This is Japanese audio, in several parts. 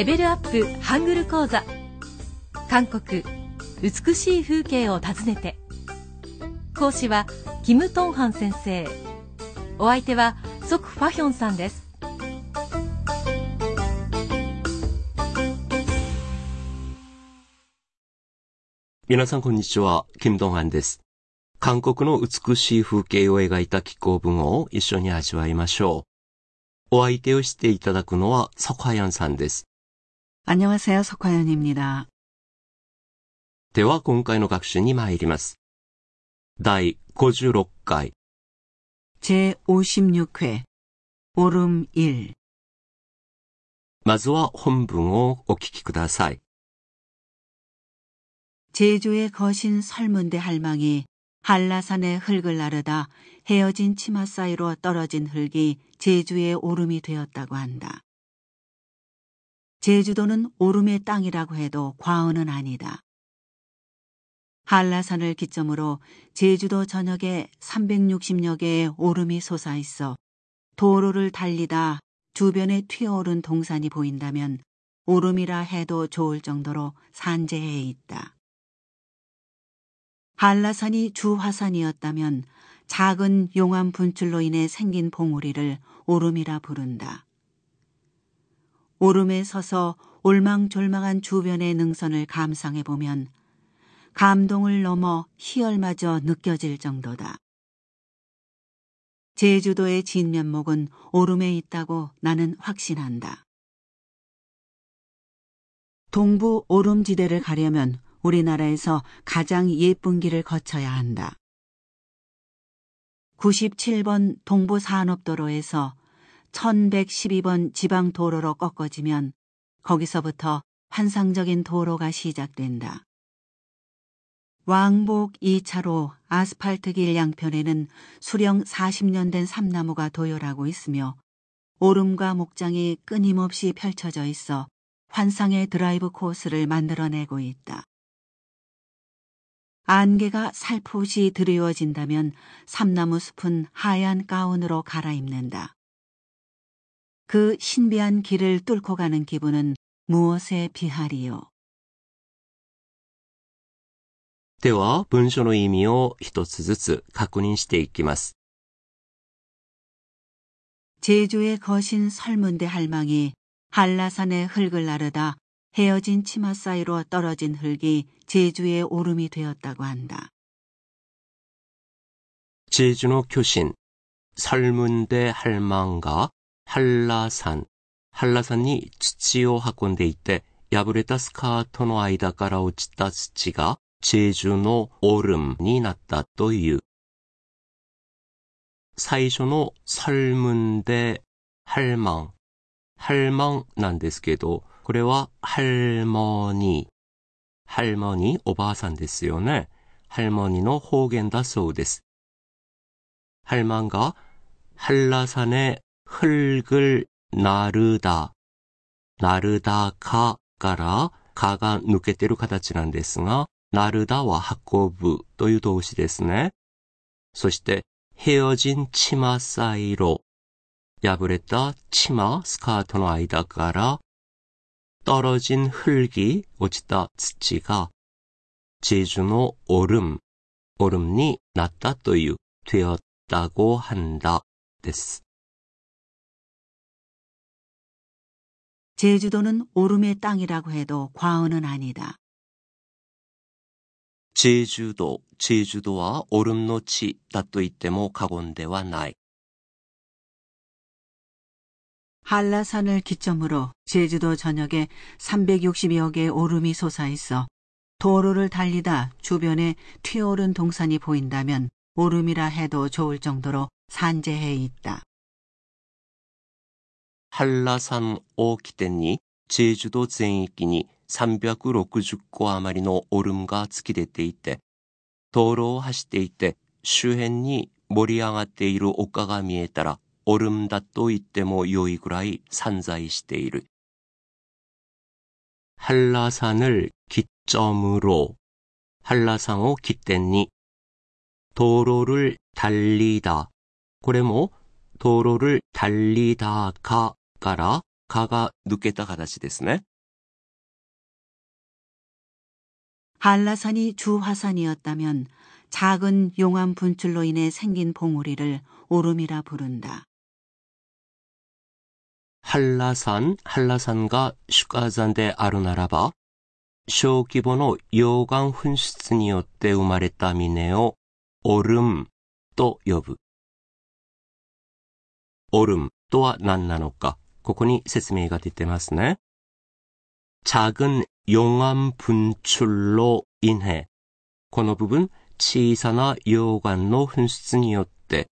レベルアップハングル講座韓国美しい風景を訪ねて講師はキム・トンハン先生お相手はソク・ファヒョンさんです皆さんこんにちは、キム・ドンハンです。韓国の美しい風景を描いた気候文を一緒に味わいましょう。お相手をしていただくのはソカヤンさんです。 안녕하세요석화연입니다では今回の学習に参ります。第56回제56회오름1まずは本文をお聞きください。 제주의 거신 설문대 할망이 한라산의 흙을 나르다 헤어진 치마 사이로 떨어진 흙이 제주의 오름이 되었다고 한다. 제주도는 오름의 땅이라고 해도 과언은 아니다. 한라산을 기점으로 제주도 전역에 360여 개의 오름이 솟아 있어 도로를 달리다 주변에 튀어오른 동산이 보인다면 오름이라 해도 좋을 정도로 산재해 있다. 한라산이 주화산이었다면 작은 용암 분출로 인해 생긴 봉우리를 오름이라 부른다. 오름에 서서 올망졸망한 주변의 능선을 감상해 보면 감동을 넘어 희열마저 느껴질 정도다. 제주도의 진면목은 오름에 있다고 나는 확신한다. 동부 오름지대를 가려면 우리나라에서 가장 예쁜 길을 거쳐야 한다. 97번 동부산업도로에서 1112번 지방 도로로 꺾어지면 거기서부터 환상적인 도로가 시작된다. 왕복 2차로 아스팔트 길 양편에는 수령 40년 된 삼나무가 도열하고 있으며 오름과 목장이 끊임없이 펼쳐져 있어 환상의 드라이브 코스를 만들어내고 있다. 안개가 살포시 드리워진다면 삼나무 숲은 하얀 가운으로 갈아입는다. 그 신비한 길을 뚫고 가는 기분은 무엇에 비하리요? では、文書の意味を一つずつ確認していきます。 제주의 거신 설문대 할망이 한라산의 흙을 나르다 헤어진 치마 사이로 떨어진 흙이 제주의 오름이 되었다고 한다. 제주의 교신, 설문대 할망과 한라산, 한라산이 土を運んでいて破れたスカートの間から落ちた土が 제주의 오름이 났다 という最初の 설문대 할망, 할망 なんですけどこれは、할머니。 할머니、 おばあさんですよね。할머니の方言だそうです。할망가 한라산의 흙을 나르다, 나르다가 가라, 가가 抜けてる形なんですが、 나르다와 運ぶという動詞ですね。そして、 헤어진 치마 사이로 破れた 치마, 스카ートの 間から 떨어진 흙이 오치다 츠치가 제주의 오름, 오름이 났다 という 되었다고 한다 です. 제주도는 오름의 땅이라고 해도 과언은 아니다. 제주도, 제주도와 오름의 地だと言っても過言ではない. 한라산을 기점으로 제주도 전역에 360여 개의 오름이 솟아있어 도로를 달리다 주변에 튀어오른 동산이 보인다면 오름이라 해도 좋을 정도로 산재해 있다. 한라산 오 기대니 제주도 전역이 360個 余りの 오름가 突き出ていて、道路を走っていて、周辺に盛り上がっている丘が見えたら、オルムだと言っても良いぐらい散在している。한라산을기점으로한라산을기점に도로를달리다これも도로를달리다か からかが抜けた形ですね。 한라산이 주화산이었다면 작은 용암 분출로 인해 생긴 봉우리를 오름이라 부른다. 한라산, 한라산과 슈가산대 아루나라바, 쇼기보노 요강 훈수에 우마레타 미네오 오름 또 여부. 오름 또한 난나노까 ここに説明が出てますね。작은용암분출로인해この部分、小さな溶岩の噴出によって、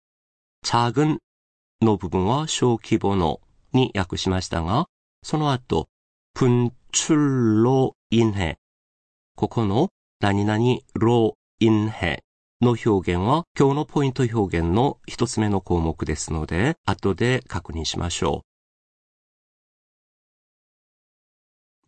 작은の部分は小規模のに訳しましたが、その後、분출로인 해、 ここの何々ロインヘの表現は今日のポイント表現の一つ目の項目ですので、後で確認しましょう。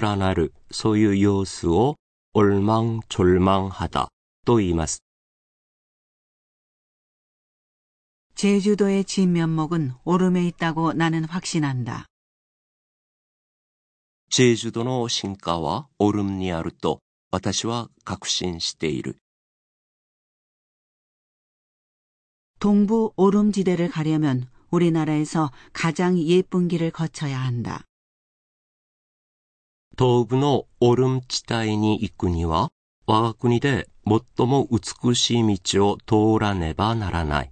連なる、そういう様子を올망졸망하다と言います。 제주도의 진면목은 오름에 있다고 나는 확신한다. 제주도의 신가와 오름이 あると私は確信している. 동부 오름지대를 가려면 우리나라에서 가장 예쁜 길을 거쳐야 한다. 東部のオルム地帯に行くには我が国で最も美しい道を通らねばならない。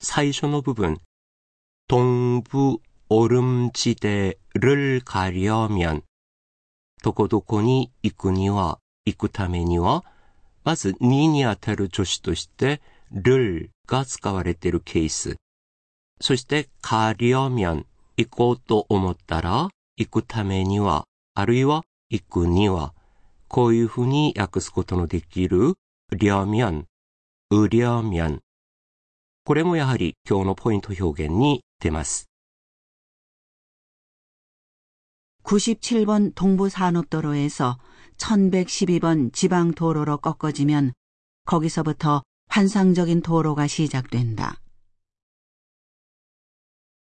最初の 부분 동부 오름지대를 가려면 도코도코니 이쿠니와 이쿠타메니와 まずににあたる助詞としてるが使われているケース。そして 가려면 行こうと思ったら、 行くためには、あるいは行くには、こういうふうに訳すことのできる、려면、 これもやはり今日のポイント表現に出ます。97번 동부산업도로에서 1112번 지방도로로 꺾어지면 거기서부터 환상적인 도로가 시작된다.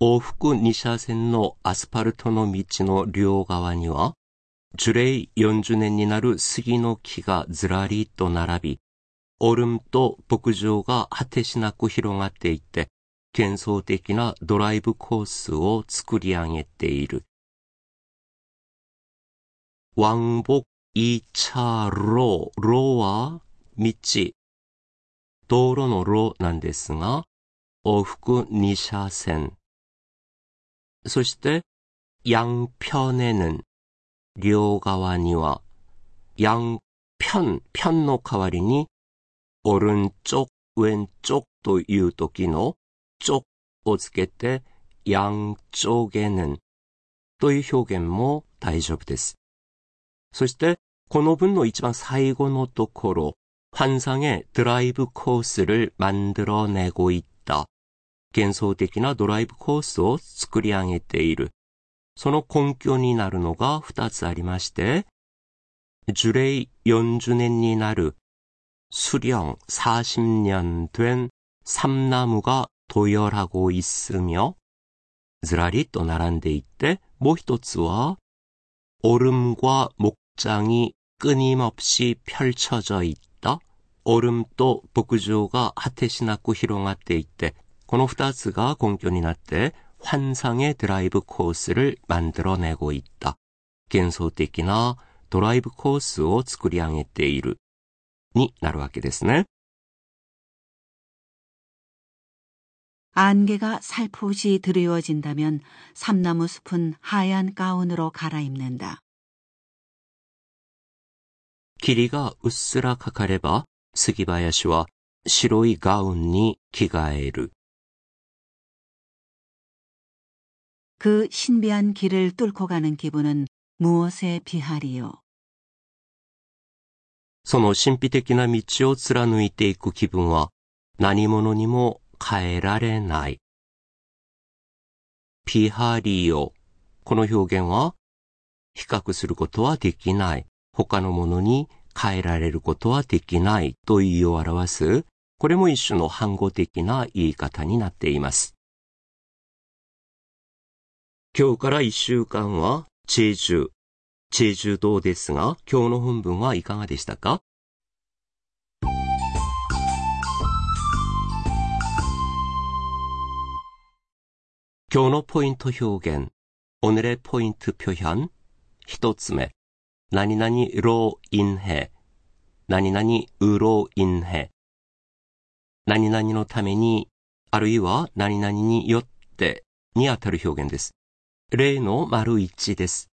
往復2車線のアスファルトの道の両側には樹齢40年になる杉の木がずらりと並び、オルムと牧場が果てしなく広がっていて、幻想的なドライブコースを作り上げている。왕복2차로ロは道、道路の路なんですが、往復2車線。 そして、양편에는両側には、양 편、 편の代わりに、오른쪽 왼쪽という時の쪽をつけて、양쪽에는という表現も大丈夫です。そして、この文の一番最後のところ、환상의ドライブコース를만들어내고いった 幻想的なドライブコースを作り上げている。その根拠になるのが二つありまして、樹齢40年になる수령40년된삼나무가 도열하고 있으며ズラリ 또 나란데 있대 뭐 히토츠와 얼음과 목장이 끊임없이 펼쳐져 있다. 얼음 또 복조가 하테시나쿠 히롱하테 있대. この2つが 根拠になって 환상의 드라이브 코스를 만들어내고 있다. 幻想的な ドライブコースを作り上げているになるわけですね。 안개가 살포시 드리워진다면 삼나무 숲은 하얀 가운으로 갈아입는다. 霧がうっすらかかれば、杉林は白いガウンに着替える。 그 신비한 길을 뚫고 가는 기분은 무엇에 비하리요? その神秘的な道を貫いていく気分は何者にも変えられない。ピハリオ。この表現は比較することはできない。他のものに変えられることはできないという意を表す。これも一種の反語的な言い方になっています。 今日から一週間は、チェジュ、チェジュ島ですが、今日の本文はいかがでしたか今日のポイント表現、오늘의ポイント표현、一つ目、何々로인해、何々으로인해、何々のために、あるいは何々によってにあたる表現です。 例の丸一です。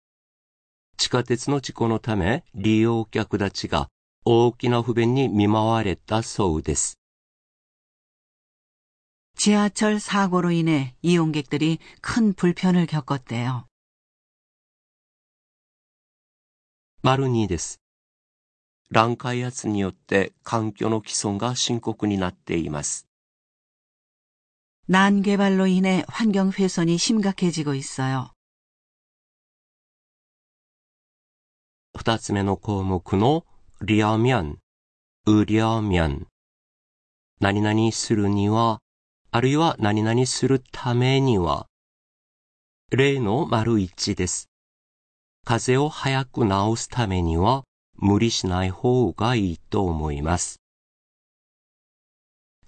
地下鉄の事故のため利用客たちが大きな不便に見舞われたそうです。 지하철 사고로 인해 이용객들이 큰 불편을 겪었대요. 丸2です。乱開圧によって環境の毀損が深刻になっています。 난개발로 인해 환경 훼손이 심각해지고 있어요. 二つ目の項目の려면、うりょみん。何々するには、あるいは何々するためには、例の丸一です。風邪を早く治すためには、無理しない方がいいと思います。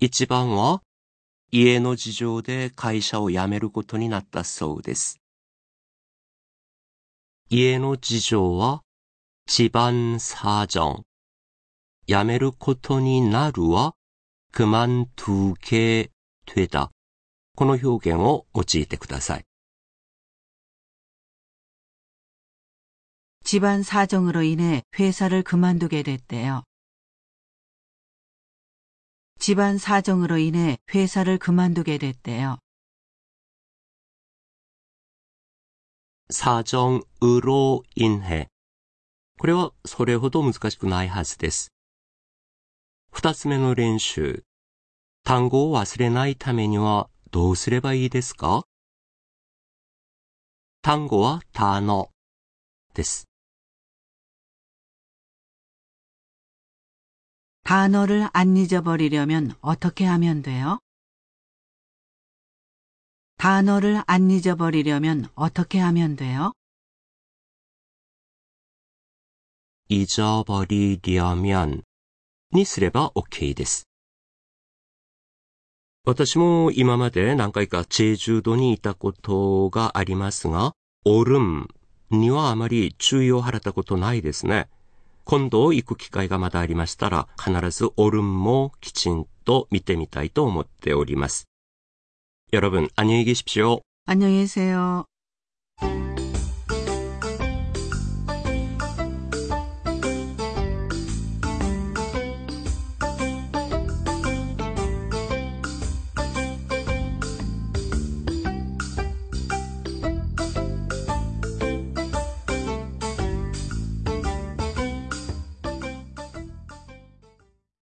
一番は、家の事情で会社を辞めることになったそうです。家の事情は、집안사정。辞めることになるは、그만두게되다。この表現を用いてください。 집안 사정으로 인해 회사를 그만두게 됐대요. 집안 사정으로 인해 회사를 그만두게 됐대요. 사정으로 인해. これはそれほど難しくないはずです。二つ目の練習。単語を忘れないためにはどうすればいいですか単語は単語です。 단어를 안 잊어버리려면 어떻게 하면 돼요? 단어를 안 잊어버리려면 어떻게 하면 돼요? 잊어버리려면 にすれば OK です。私も今まで何回かチェジュ島にいたことがありますが、オルンにはあまり注意を払ったことないですね。 今度行く機会がまだありましたら、必ずオルンもきちんと見てみたいと思っております。 여러분, 안녕히 계십시오. 안녕히 계세요.